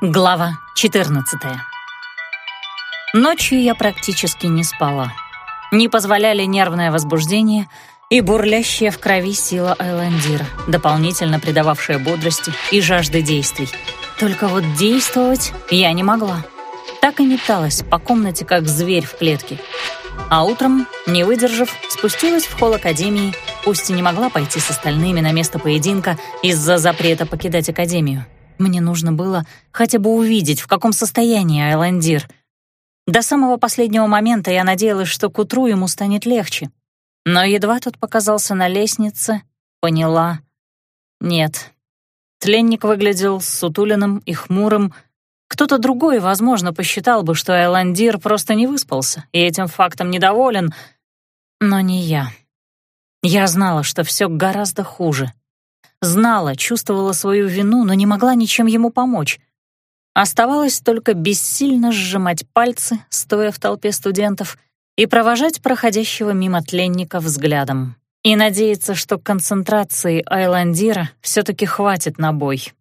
Глава 14 Ночью я практически не спала. Не позволяли нервное возбуждение и бурлящая в крови сила Айландира, дополнительно придававшая бодрости и жажды действий. Только вот действовать я не могла. Так и металась по комнате, как зверь в клетке. А утром, не выдержав, спустилась в холл Академии, пусть и не могла пойти с остальными на место поединка из-за запрета покидать Академию. Мне нужно было хотя бы увидеть, в каком состоянии Айландир. До самого последнего момента я надеялась, что к утру ему станет легче. Но едва тот показался на лестнице, поняла — нет. Тленник выглядел сутуленным и хмурым. Кто-то другой, возможно, посчитал бы, что Айландир просто не выспался и этим фактом недоволен, но не я. Я знала, что все гораздо хуже. Знала, чувствовала свою вину, но не могла ничем ему помочь. Оставалось только бессильно сжимать пальцы, стоя в толпе студентов, и провожать проходящего мимо тленника взглядом. И надеяться, что концентрации Айландира все-таки хватит на бой.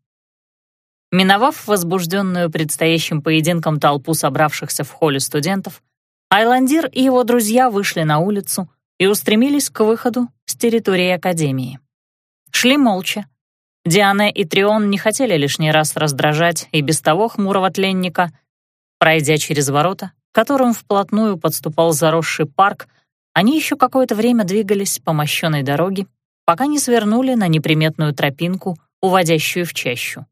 Миновав возбужденную предстоящим поединком толпу собравшихся в холле студентов, Айландир и его друзья вышли на улицу и устремились к выходу с территории Академии. Шли молча. Диана и Трион не хотели лишний раз раздражать и без того хмурого тленника. Пройдя через ворота, к которым вплотную подступал заросший парк, они еще какое-то время двигались по мощенной дороге, пока не свернули на неприметную тропинку, уводящую в чащу.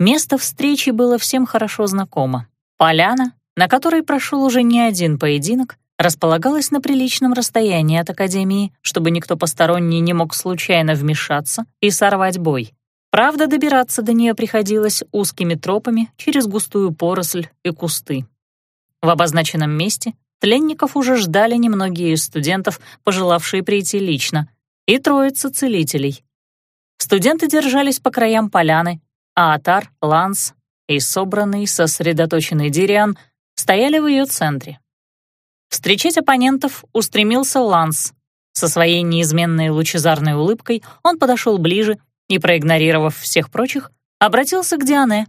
Место встречи было всем хорошо знакомо. Поляна, на которой прошел уже не один поединок, располагалась на приличном расстоянии от Академии, чтобы никто посторонний не мог случайно вмешаться и сорвать бой. Правда, добираться до нее приходилось узкими тропами через густую поросль и кусты. В обозначенном месте тленников уже ждали немногие из студентов, пожелавшие прийти лично, и троица целителей. Студенты держались по краям поляны, а Атар, Ланс и собранный, сосредоточенный Дириан стояли в ее центре. Встречать оппонентов устремился Ланс. Со своей неизменной лучезарной улыбкой он подошел ближе и, проигнорировав всех прочих, обратился к Диане.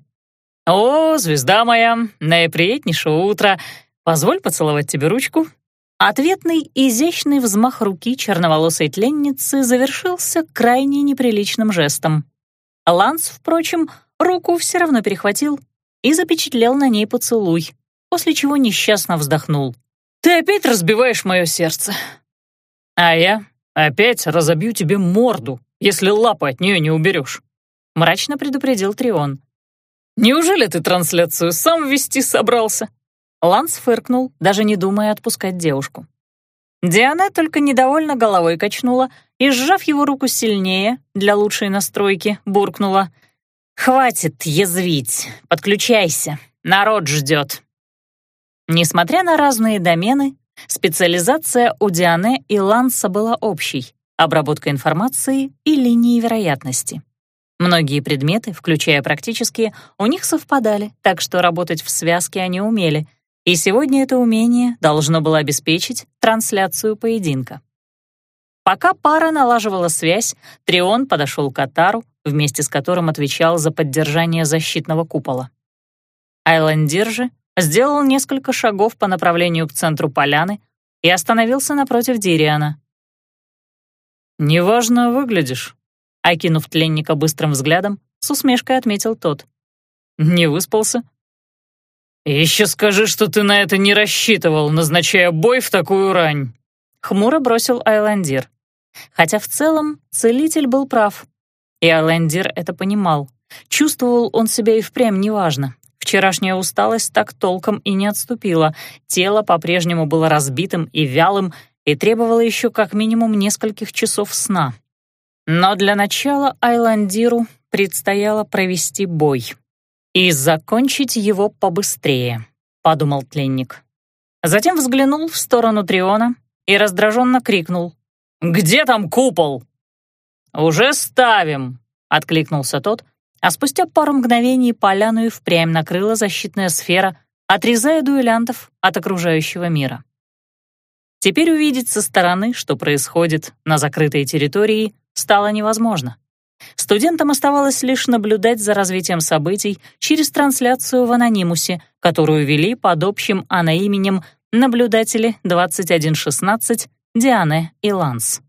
«О, звезда моя, наиприятнейшее утро! Позволь поцеловать тебе ручку». Ответный изящный взмах руки черноволосой тленницы завершился крайне неприличным жестом. Ланс, впрочем, руку все равно перехватил и запечатлел на ней поцелуй, после чего несчастно вздохнул. Ты опять разбиваешь мое сердце. А я опять разобью тебе морду, если лапы от нее не уберешь. Мрачно предупредил Трион. Неужели ты трансляцию сам вести собрался? Ланс фыркнул, даже не думая отпускать девушку. Диана только недовольно головой качнула и, сжав его руку сильнее, для лучшей настройки, буркнула. «Хватит язвить, подключайся, народ ждет». Несмотря на разные домены, специализация у Диане и Ланса была общей — обработка информации и линии вероятности. Многие предметы, включая практические, у них совпадали, так что работать в связке они умели, и сегодня это умение должно было обеспечить трансляцию поединка. Пока пара налаживала связь, Трион подошел к Атару, вместе с которым отвечал за поддержание защитного купола. Айландир же сделал несколько шагов по направлению к центру поляны и остановился напротив Дириана. «Неважно выглядишь», — окинув тленника быстрым взглядом, с усмешкой отметил тот. «Не выспался?» «Еще скажи, что ты на это не рассчитывал, назначая бой в такую рань», — хмуро бросил Айландир. Хотя в целом целитель был прав, и Айландир это понимал. Чувствовал он себя и впрямь неважно, Вчерашняя усталость так толком и не отступила. Тело по-прежнему было разбитым и вялым и требовало еще как минимум нескольких часов сна. Но для начала Айландиру предстояло провести бой. «И закончить его побыстрее», — подумал тленник. Затем взглянул в сторону Триона и раздраженно крикнул. «Где там купол?» «Уже ставим», — откликнулся тот, а спустя пару мгновений поляну и впрямь накрыла защитная сфера, отрезая дуэлянтов от окружающего мира. Теперь увидеть со стороны, что происходит на закрытой территории, стало невозможно. Студентам оставалось лишь наблюдать за развитием событий через трансляцию в анонимусе, которую вели под общим аноименем наблюдатели 2116 Дианы и Ланс.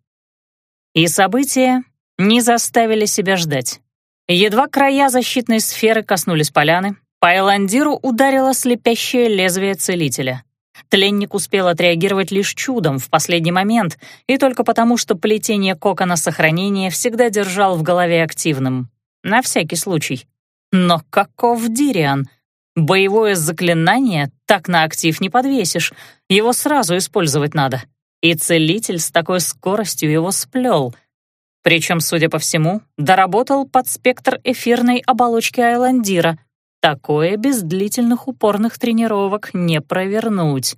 И события не заставили себя ждать. Едва края защитной сферы коснулись поляны, по Эландиру ударило слепящее лезвие целителя. Тленник успел отреагировать лишь чудом в последний момент, и только потому, что плетение кокона сохранения всегда держал в голове активным. На всякий случай. Но каков Дириан? Боевое заклинание так на актив не подвесишь, его сразу использовать надо. И целитель с такой скоростью его сплел. Причем, судя по всему, доработал под спектр эфирной оболочки Айландира, Такое без длительных упорных тренировок не провернуть.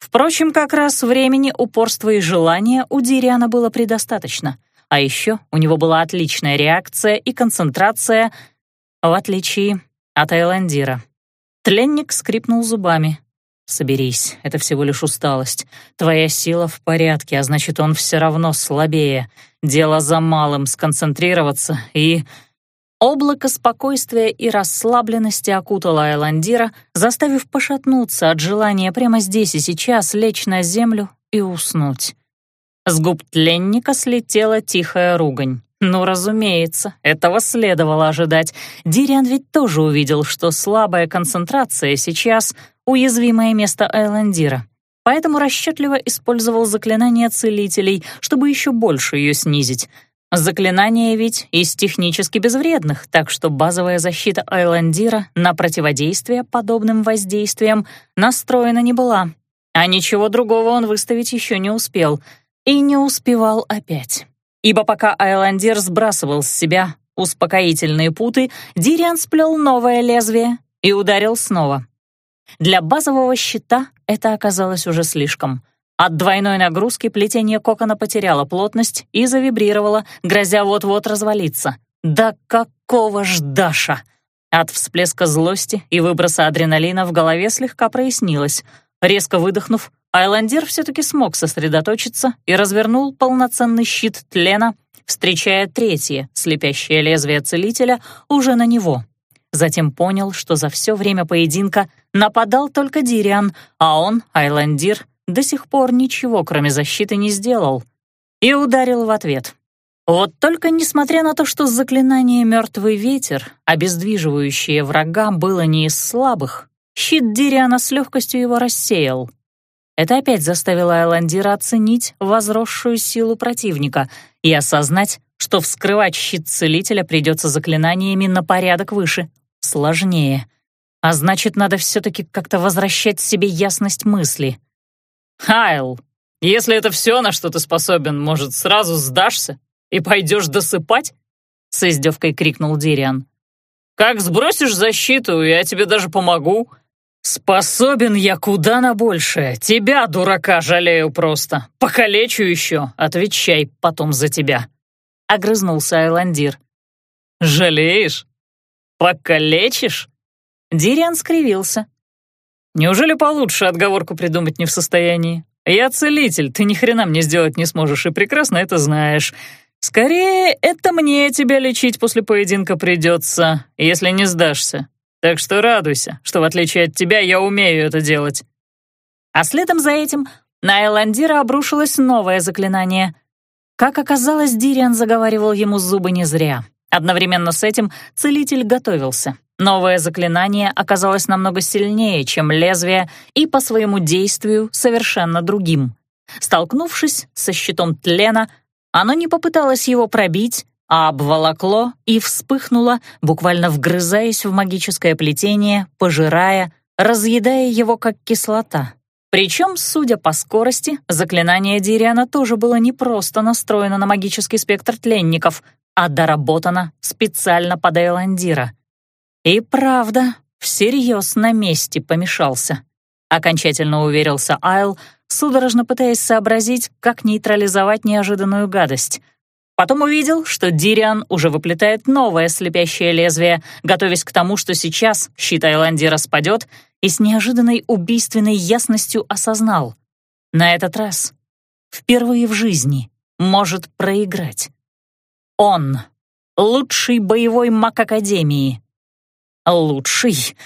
Впрочем, как раз времени, упорства и желания у Дириана было предостаточно. А еще у него была отличная реакция и концентрация, в отличие от Айландира. Тленник скрипнул зубами. «Соберись, это всего лишь усталость. Твоя сила в порядке, а значит, он все равно слабее. Дело за малым — сконцентрироваться и...» Облако спокойствия и расслабленности окутало Айландира, заставив пошатнуться от желания прямо здесь и сейчас лечь на землю и уснуть. С губ тленника слетела тихая ругань. Ну, разумеется, этого следовало ожидать. Дириан ведь тоже увидел, что слабая концентрация сейчас — уязвимое место Айландира. Поэтому расчетливо использовал заклинание целителей, чтобы еще больше ее снизить — Заклинание ведь из технически безвредных, так что базовая защита Айландира на противодействие подобным воздействиям настроена не была, а ничего другого он выставить еще не успел. И не успевал опять. Ибо пока Айландир сбрасывал с себя успокоительные путы, Дириан сплел новое лезвие и ударил снова. Для базового щита это оказалось уже слишком — от двойной нагрузки плетение кокона потеряло плотность и завибрировало, грозя вот-вот развалиться. Да какого ж Даша! От всплеска злости и выброса адреналина в голове слегка прояснилось. Резко выдохнув, Айландир все-таки смог сосредоточиться и развернул полноценный щит тлена, встречая третье, слепящее лезвие целителя, уже на него. Затем понял, что за все время поединка нападал только Дириан, а он, Айландир, до сих пор ничего, кроме защиты, не сделал. И ударил в ответ. Вот только несмотря на то, что заклинание «Мертвый ветер», обездвиживающее врага, было не из слабых, щит Дириана с легкостью его рассеял. Это опять заставило Айландира оценить возросшую силу противника и осознать, что вскрывать щит целителя придется заклинаниями на порядок выше, сложнее. А значит, надо все-таки как-то возвращать себе ясность мысли — «Хайл, если это все, на что ты способен, может, сразу сдашься и пойдешь досыпать?» — с издевкой крикнул Дириан. «Как сбросишь защиту, я тебе даже помогу. Способен я куда на большее. Тебя, дурака, жалею просто. Покалечу еще, отвечай потом за тебя», — огрызнулся Айландир. «Жалеешь? Покалечишь?» Дириан скривился, Неужели получше отговорку придумать не в состоянии? Я целитель, ты ни хрена мне сделать не сможешь и прекрасно это знаешь. Скорее, это мне тебя лечить после поединка придется, если не сдашься. Так что радуйся, что в отличие от тебя я умею это делать». А следом за этим на Эландира обрушилось новое заклинание. Как оказалось, Дириан заговаривал ему зубы не зря. Одновременно с этим целитель готовился. Новое заклинание оказалось намного сильнее, чем лезвие, и по своему действию совершенно другим. Столкнувшись со щитом тлена, оно не попыталось его пробить, обволокло и вспыхнуло, буквально вгрызаясь в магическое плетение, пожирая, разъедая его как кислота. Причем, судя по скорости, заклинание Дириана тоже было не просто настроено на магический спектр тленников, а доработано специально под Эйландира — и правда, всерьез на месте помешался. Окончательно уверился Айл, судорожно пытаясь сообразить, как нейтрализовать неожиданную гадость. Потом увидел, что Дириан уже выплетает новое слепящее лезвие, готовясь к тому, что сейчас щит Айландира распадет, и с неожиданной убийственной ясностью осознал. На этот раз, впервые в жизни, может проиграть. Он, лучший боевой маг Академии. Лучший,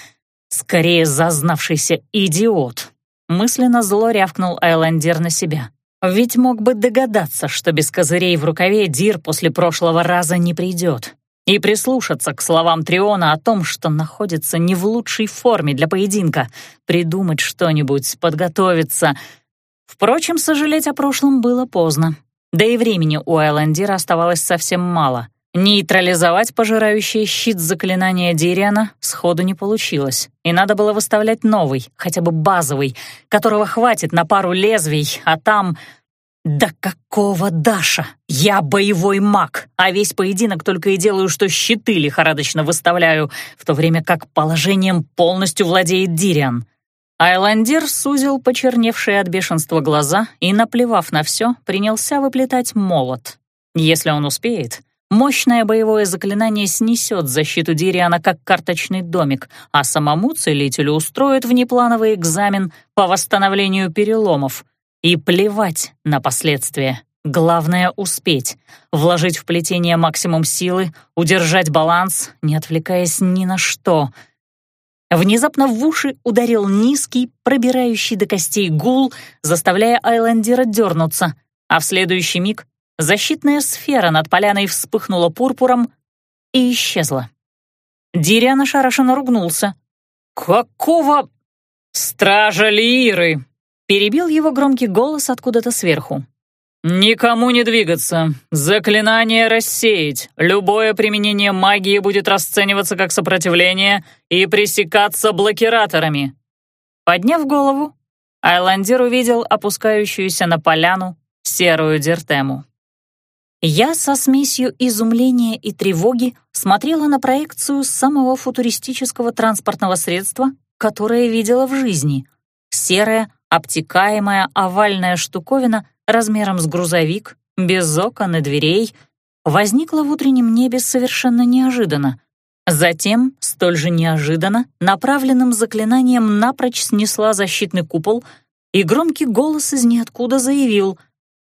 скорее зазнавшийся идиот. Мысленно зло рявкнул Айландер на себя. Ведь мог бы догадаться, что без козырей в рукаве Дир после прошлого раза не придет, и прислушаться к словам Триона о том, что находится не в лучшей форме для поединка, придумать что-нибудь, подготовиться. Впрочем, сожалеть о прошлом было поздно. Да и времени у Айландира оставалось совсем мало. Нейтрализовать пожирающий щит заклинания Дириана сходу не получилось, и надо было выставлять новый, хотя бы базовый, которого хватит на пару лезвий, а там... «Да какого Даша? Я боевой маг, а весь поединок только и делаю, что щиты лихорадочно выставляю, в то время как положением полностью владеет Дириан». Айландир сузил почерневшие от бешенства глаза и, наплевав на все, принялся выплетать молот. Если он успеет, Мощное боевое заклинание снесет защиту Дириана как карточный домик, а самому целителю устроит внеплановый экзамен по восстановлению переломов. И плевать на последствия. Главное — успеть, вложить в плетение максимум силы, удержать баланс, не отвлекаясь ни на что. Внезапно в уши ударил низкий, пробирающий до костей гул, заставляя Айлендера дернуться, а в следующий миг Защитная сфера над поляной вспыхнула пурпуром и исчезла. Дириан ошарашенно ругнулся. «Какого...» «Стража Лиры!» — перебил его громкий голос откуда-то сверху. «Никому не двигаться, заклинание рассеять, любое применение магии будет расцениваться как сопротивление и пресекаться блокираторами». Подняв голову, Айландир увидел опускающуюся на поляну серую дертему. Я со смесью изумления и тревоги смотрела на проекцию самого футуристического транспортного средства, которое видела в жизни. Серая, обтекаемая овальная штуковина размером с грузовик, без окон и дверей, возникла в утреннем небе совершенно неожиданно. Затем, столь же неожиданно, направленным заклинанием напрочь снесла защитный купол, и громкий голос из ниоткуда заявил —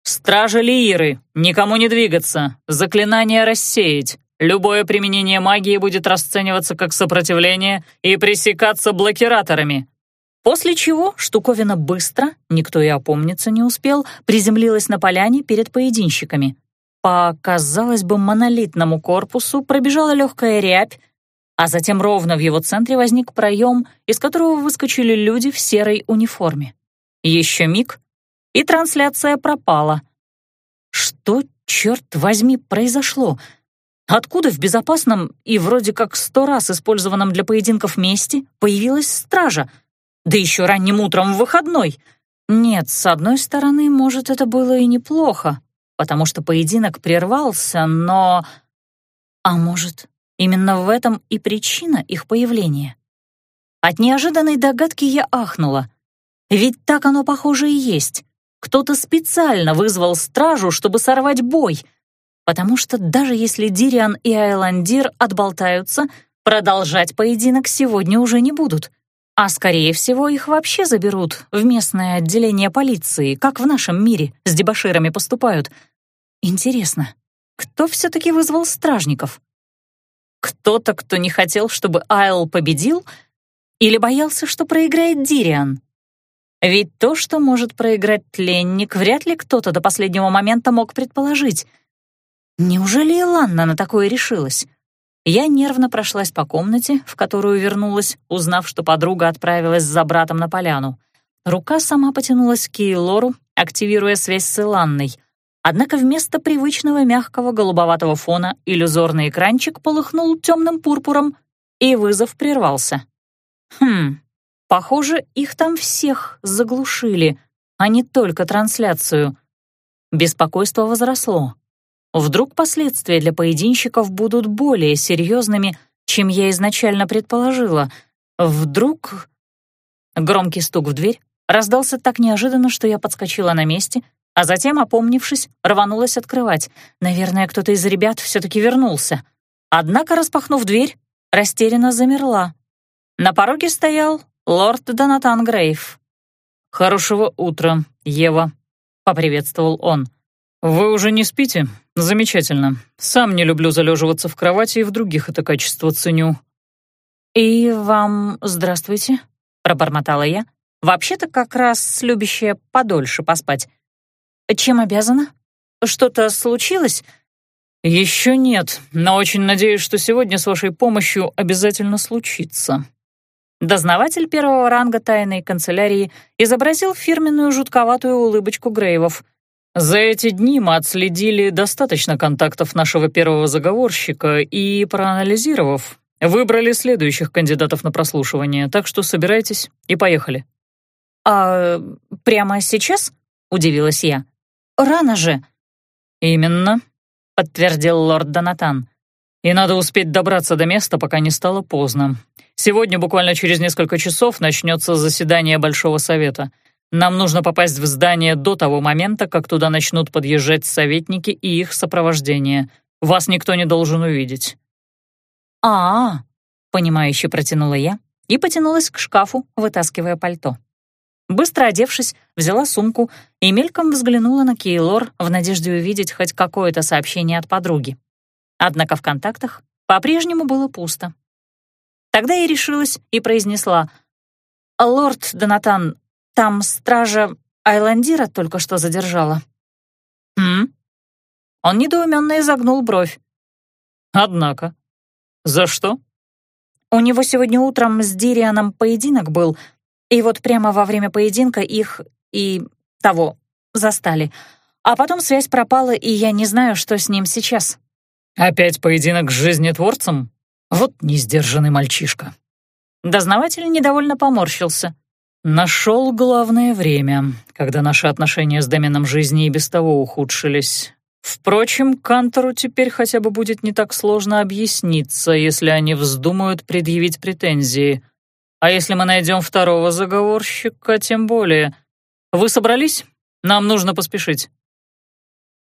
«Стража Лииры! Никому не двигаться! Заклинание рассеять! Любое применение магии будет расцениваться как сопротивление и пресекаться блокираторами!» После чего штуковина быстро, никто и опомниться не успел, приземлилась на поляне перед поединщиками. По, казалось бы, монолитному корпусу пробежала легкая рябь, а затем ровно в его центре возник проем, из которого выскочили люди в серой униформе. Еще миг, и трансляция пропала. Что, черт возьми, произошло? Откуда в безопасном и вроде как сто раз использованном для поединков месте появилась стража? Да еще ранним утром в выходной. Нет, с одной стороны, может, это было и неплохо, потому что поединок прервался, но... А может, именно в этом и причина их появления? От неожиданной догадки я ахнула. Ведь так оно, похоже, и есть. Кто-то специально вызвал стражу, чтобы сорвать бой, потому что даже если Дириан и Айландир отболтаются, продолжать поединок сегодня уже не будут. А скорее всего их вообще заберут в местное отделение полиции, как в нашем мире с дебоширами поступают. Интересно, кто все-таки вызвал стражников? Кто-то, кто не хотел, чтобы Айл победил, или боялся, что проиграет Дириан? Ведь то, что может проиграть тленник, вряд ли кто-то до последнего момента мог предположить. Неужели Иланна на такое решилась? Я нервно прошлась по комнате, в которую вернулась, узнав, что подруга отправилась за братом на поляну. Рука сама потянулась к Кейлору, активируя связь с Иланной. Однако вместо привычного мягкого голубоватого фона иллюзорный экранчик полыхнул темным пурпуром, и вызов прервался. Хм, Похоже, их там всех заглушили, а не только трансляцию. Беспокойство возросло. Вдруг последствия для поединщиков будут более серьезными, чем я изначально предположила. Вдруг... Громкий стук в дверь раздался так неожиданно, что я подскочила на месте, а затем, опомнившись, рванулась открывать. Наверное, кто-то из ребят все-таки вернулся. Однако, распахнув дверь, растерянно замерла. На пороге стоял «Лорд Донатан Грейв». «Хорошего утра, Ева», — поприветствовал он. «Вы уже не спите? Замечательно. Сам не люблю залеживаться в кровати и в других это качество ценю». «И вам здравствуйте», — пробормотала я, вообще-то как раз любящая подольше поспать. «Чем обязана? Что-то случилось?» «Еще нет, но очень надеюсь, что сегодня с вашей помощью обязательно случится». Дознаватель первого ранга тайной канцелярии изобразил фирменную жутковатую улыбочку Грейвов. «За эти дни мы отследили достаточно контактов нашего первого заговорщика и, проанализировав, выбрали следующих кандидатов на прослушивание, так что собирайтесь и поехали». «А прямо сейчас?» — удивилась я. «Рано же». «Именно», — подтвердил лорд Донатан. «И надо успеть добраться до места, пока не стало поздно. Сегодня буквально через несколько часов начнется заседание Большого Совета. Нам нужно попасть в здание до того момента, как туда начнут подъезжать советники и их сопровождение. Вас никто не должен увидеть». «А-а», — понимающе протянула я и потянулась к шкафу, вытаскивая пальто. Быстро одевшись, взяла сумку и мельком взглянула на Кейлор в надежде увидеть хоть какое-то сообщение от подруги. Однако в контактах по-прежнему было пусто. Тогда я решилась и произнесла. «Лорд Донатан, там стража Айландира только что задержала». «Хм?» Он недоуменно изогнул бровь. «Однако. За что?» «У него сегодня утром с Дирианом поединок был, и вот прямо во время поединка их и того застали. А потом связь пропала, и я не знаю, что с ним сейчас». «Опять поединок с жизнетворцем?» Вот несдержанный мальчишка. Дознаватель недовольно поморщился. Нашел главное время, когда наши отношения с доменом жизни и без того ухудшились. Впрочем, Кантору теперь хотя бы будет не так сложно объясниться, если они вздумают предъявить претензии. А если мы найдем второго заговорщика, тем более. Вы собрались? Нам нужно поспешить.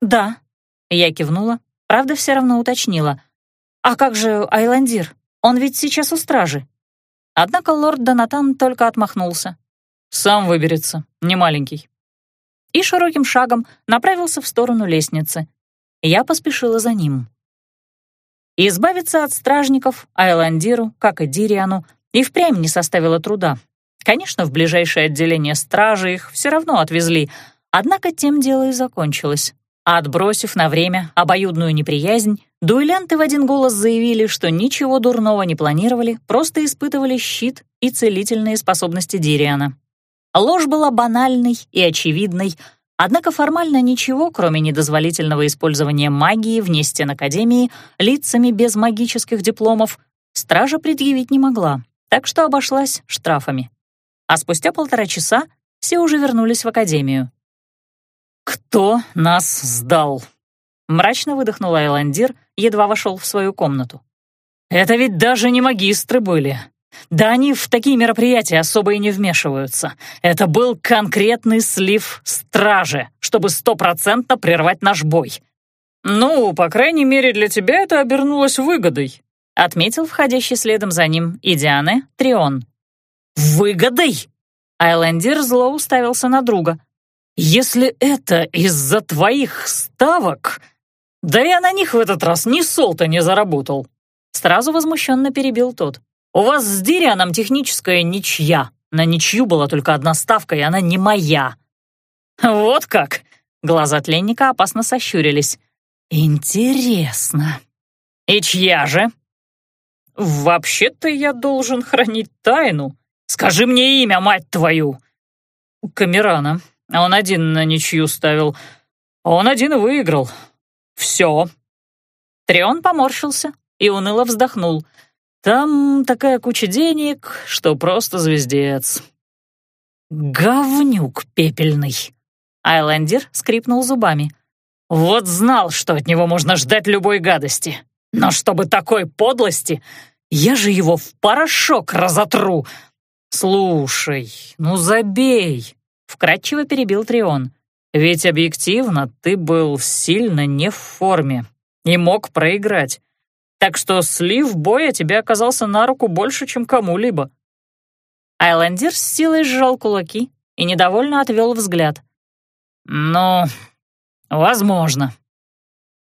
Да, я кивнула, правда, все равно уточнила. «А как же Айландир? Он ведь сейчас у стражи». Однако лорд Донатан только отмахнулся. «Сам выберется, не маленький». И широким шагом направился в сторону лестницы. Я поспешила за ним. Избавиться от стражников Айландиру, как и Дириану, и впрямь не составило труда. Конечно, в ближайшее отделение стражи их все равно отвезли, однако тем дело и закончилось. Отбросив на время обоюдную неприязнь, дуэлянты в один голос заявили, что ничего дурного не планировали, просто испытывали щит и целительные способности Дириана. Ложь была банальной и очевидной, однако формально ничего, кроме недозволительного использования магии вне стен Академии лицами без магических дипломов, стража предъявить не могла, так что обошлась штрафами. А спустя полтора часа все уже вернулись в Академию. «Кто нас сдал?» Мрачно выдохнул Айландир, едва вошел в свою комнату. «Это ведь даже не магистры были. Да они в такие мероприятия особо и не вмешиваются. Это был конкретный слив стражи, чтобы стопроцентно прервать наш бой. Ну, по крайней мере, для тебя это обернулось выгодой», отметил входящий следом за ним и Дианы Трион. «Выгодой?» Айлендер зло уставился на друга. Если это из-за твоих ставок, да я на них в этот раз ни солта не заработал. Сразу возмущенно перебил тот. У вас с Дирианом техническая ничья. На ничью была только одна ставка, и она не моя. Вот как? Глаза тленника опасно сощурились. Интересно. И чья же? Вообще-то я должен хранить тайну. Скажи мне имя, мать твою. Камерана, он один на ничью ставил. Он один выиграл. Все. Трион поморщился и уныло вздохнул. Там такая куча денег, что просто звездец. Говнюк пепельный. Айлендер скрипнул зубами. Вот знал, что от него можно ждать любой гадости. Но чтобы такой подлости, я же его в порошок разотру. Слушай, ну забей. Вкратчиво перебил Трион. «Ведь объективно ты был сильно не в форме и мог проиграть. Так что слив боя тебе оказался на руку больше, чем кому-либо». Айлендер с силой сжал кулаки и недовольно отвел взгляд. «Ну, «Возможно».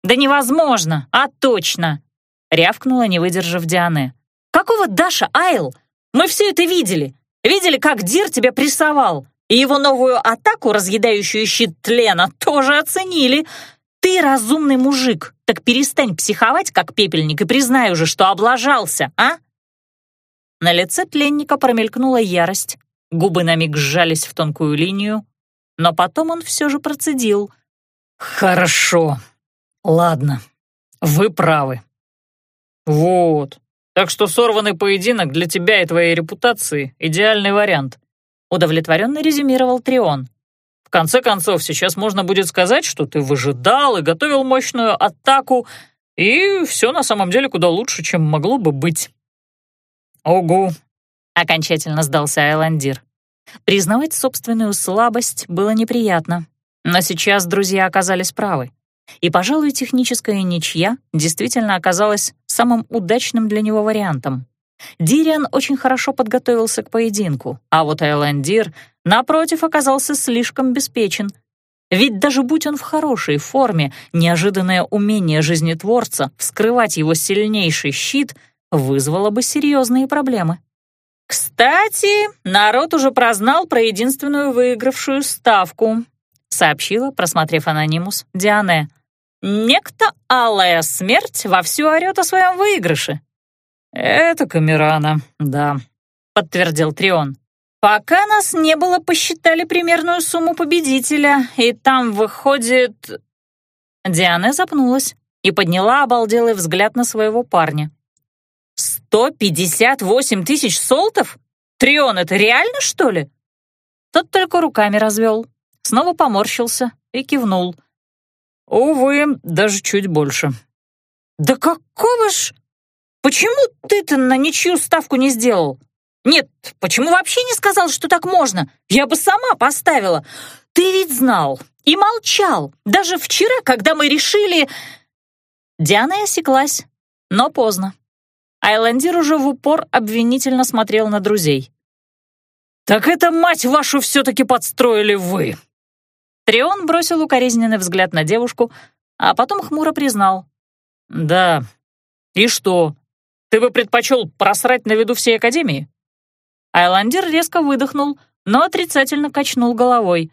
«Да не возможно, а точно!» — рявкнула, не выдержав Диана. «Какого Даша, Айл? Мы все это видели. Видели, как Дир тебя прессовал. И его новую атаку, разъедающую щит тлена, тоже оценили. Ты разумный мужик, так перестань психовать, как пепельник, и признай уже, что облажался, а?» На лице тленника промелькнула ярость, губы на миг сжались в тонкую линию, но потом он все же процедил. «Хорошо, ладно, вы правы. Вот, так что сорванный поединок для тебя и твоей репутации — идеальный вариант», удовлетворенно резюмировал Трион. «В конце концов, сейчас можно будет сказать, что ты выжидал и готовил мощную атаку, и все на самом деле куда лучше, чем могло бы быть». «Огу!» — окончательно сдался Айландир. Признавать собственную слабость было неприятно, но сейчас друзья оказались правы. И, пожалуй, техническая ничья действительно оказалась самым удачным для него вариантом. Дириан очень хорошо подготовился к поединку, а вот Айландир, напротив, оказался слишком беспечен. Ведь даже будь он в хорошей форме, неожиданное умение жизнетворца вскрывать его сильнейший щит вызвало бы серьезные проблемы. «Кстати, народ уже прознал про единственную выигравшую ставку», сообщила, просмотрев анонимус, Диане. «Некто Алая Смерть вовсю орёт о своем выигрыше». «Это Камерана, да», — подтвердил Трион. «Пока нас не было, посчитали примерную сумму победителя, и там выходит...» Диана запнулась и подняла обалделый взгляд на своего парня. «Сто пятьдесят восемь тысяч солтов? Трион, это реально, что ли?» Тот только руками развел, снова поморщился и кивнул. «Увы, даже чуть больше». «Да какого ж... Почему ты-то на ничью ставку не сделал? Нет, почему вообще не сказал, что так можно? Я бы сама поставила. Ты ведь знал и молчал, даже вчера, когда мы решили...» Диана осеклась, но поздно. Айландир уже в упор обвинительно смотрел на друзей. «Так это, мать вашу, все-таки подстроили вы!» Трион бросил укоризненный взгляд на девушку, а потом хмуро признал. «Да. И что? Ты бы предпочел просрать на виду всей Академии?» Айландир резко выдохнул, но отрицательно качнул головой.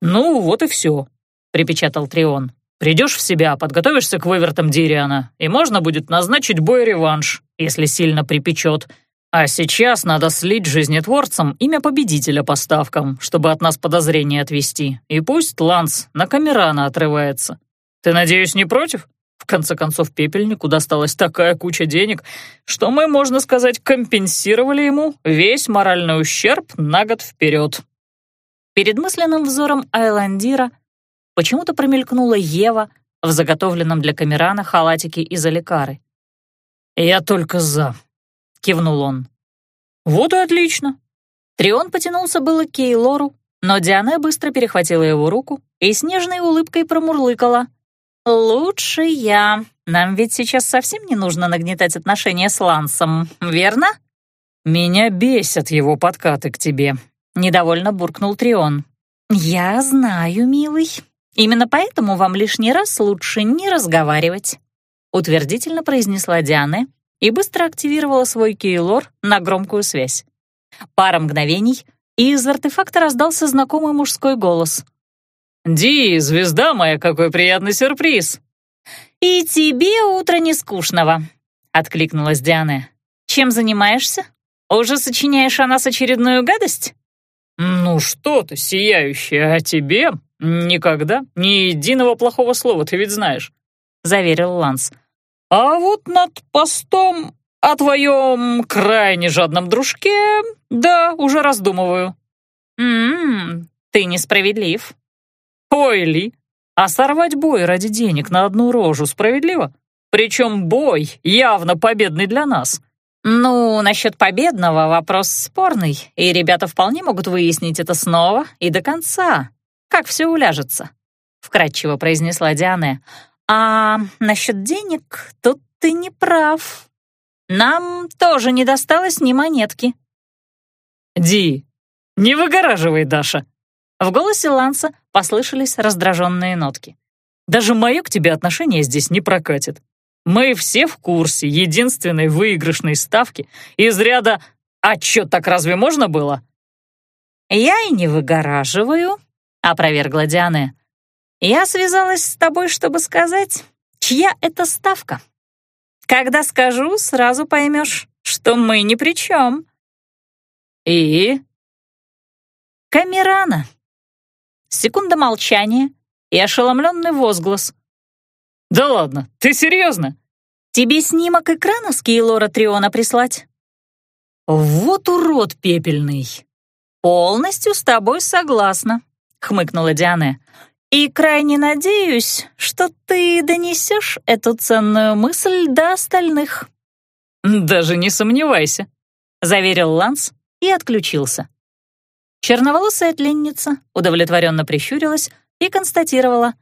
«Ну, вот и все», — припечатал Трион. «Придешь в себя, подготовишься к вывертам Дириана, и можно будет назначить бой-реванш, если сильно припечет. А сейчас надо слить жизнетворцам имя победителя по ставкам, чтобы от нас подозрения отвести. И пусть Ланс на Камерана отрывается. Ты, надеюсь, не против? В конце концов, пепельнику досталась такая куча денег, что мы, можно сказать, компенсировали ему весь моральный ущерб на год вперед. Перед мысленным взором Айландира почему-то промелькнула Ева в заготовленном для Камерана халатике из аликары. «Я только за», кивнул он. «Вот и отлично!» Трион потянулся было к Кейлору, но Диане быстро перехватила его руку и с нежной улыбкой промурлыкала. «Лучше я. Нам ведь сейчас совсем не нужно нагнетать отношения с Лансом, верно?» «Меня бесят его подкаты к тебе», — недовольно буркнул Трион. «Я знаю, милый. Именно поэтому вам лишний раз лучше не разговаривать», — утвердительно произнесла Диане, и быстро активировала свой кейлор на громкую связь. Пара мгновений, и из артефакта раздался знакомый мужской голос. «Ди, звезда моя, какой приятный сюрприз!» «И тебе утро не скучного», — откликнулась Диана. «Чем занимаешься? Уже сочиняешь о нас очередную гадость?» «Ну что ты, сияющая, а тебе никогда ни единого плохого слова, ты ведь знаешь», — заверил Ланс. А вот над постом о твоем крайне жадном дружке, да, уже раздумываю. Ммм, ты несправедлив. Ой, Ли, а сорвать бой ради денег на одну рожу справедливо? Причем бой явно победный для нас. Ну, насчет победного вопрос спорный, и ребята вполне могут выяснить это снова и до конца, как все уляжется, — вкратчиво произнесла Диане. А насчет денег тут ты не прав. Нам тоже не досталось ни монетки. Ди, не выгораживай, Даша. В голосе Ланса послышались раздраженные нотки. «Даже мое к тебе отношение здесь не прокатит. Мы все в курсе единственной выигрышной ставки из ряда «А чё, так разве можно было?» «Я и не выгораживаю», — опровергла Диане. «Я связалась с тобой, чтобы сказать, чья это ставка. Когда скажу, сразу поймешь, что мы ни при чем». «И?» «Камерана». Секунда молчания и ошеломленный возглас. «Да ладно, ты серьезно?» «Тебе снимок экрана с Кейлора Триона прислать?» «Вот урод пепельный!» «Полностью с тобой согласна», — хмыкнула Диане. «И крайне надеюсь, что ты донесешь эту ценную мысль до остальных». «Даже не сомневайся», — заверил Ланс и отключился. Черноволосая тленница удовлетворенно прищурилась и констатировала.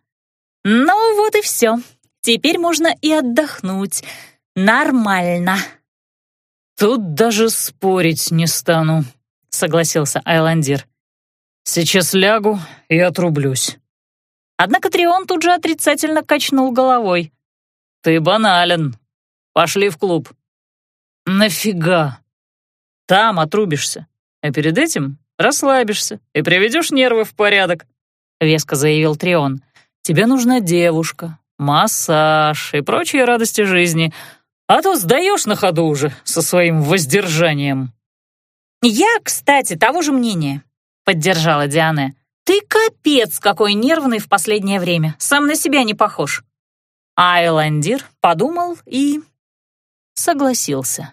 «Ну вот и все. Теперь можно и отдохнуть. Нормально». «Тут даже спорить не стану», — согласился Айландир. «Сейчас лягу и отрублюсь». Однако Трион тут же отрицательно качнул головой. «Ты банален. Пошли в клуб». «Нафига? Там отрубишься, а перед этим расслабишься и приведешь нервы в порядок», — веско заявил Трион. «Тебе нужна девушка, массаж и прочие радости жизни, а то сдаешь на ходу уже со своим воздержанием». «Я, кстати, того же мнения», — поддержала Диана. «Ты капец какой нервный в последнее время, сам на себя не похож». Айландир подумал и согласился.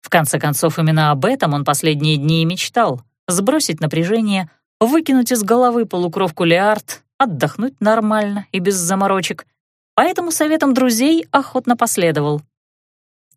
В конце концов, именно об этом он последние дни и мечтал — сбросить напряжение, выкинуть из головы полукровку Леард, отдохнуть нормально и без заморочек. Поэтому советом друзей охотно последовал.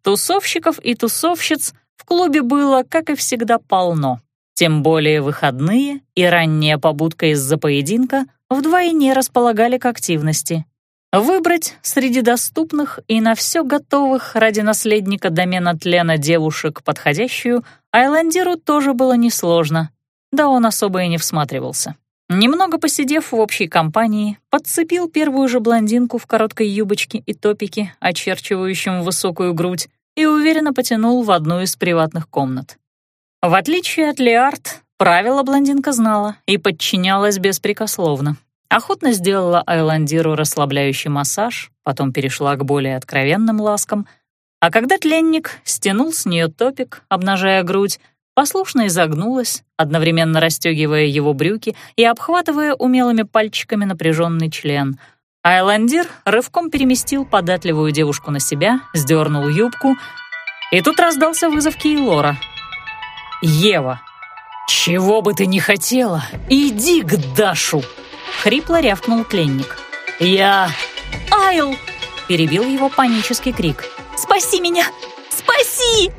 Тусовщиков и тусовщиц — в клубе было, как и всегда, полно. Тем более выходные и ранняя побудка из-за поединка вдвойне располагали к активности. Выбрать среди доступных и на все готовых ради наследника домена тлена девушек подходящую Айландиру тоже было несложно, да он особо и не всматривался. Немного посидев в общей компании, подцепил первую же блондинку в короткой юбочке и топике, очерчивающем высокую грудь, и уверенно потянул в одну из приватных комнат. В отличие от Леард, правила блондинка знала и подчинялась беспрекословно. Охотно сделала Айландиру расслабляющий массаж, потом перешла к более откровенным ласкам, а когда тленник стянул с нее топик, обнажая грудь, послушно изогнулась, одновременно расстегивая его брюки и обхватывая умелыми пальчиками напряженный член — Айландир рывком переместил податливую девушку на себя, сдернул юбку, и тут раздался вызов Кейлора. «Ева, чего бы ты ни хотела, иди к Дашу!» —— хрипло рявкнул кленник. «Я...» «Айл!» — перебил его панический крик. «Спаси меня! Спаси!»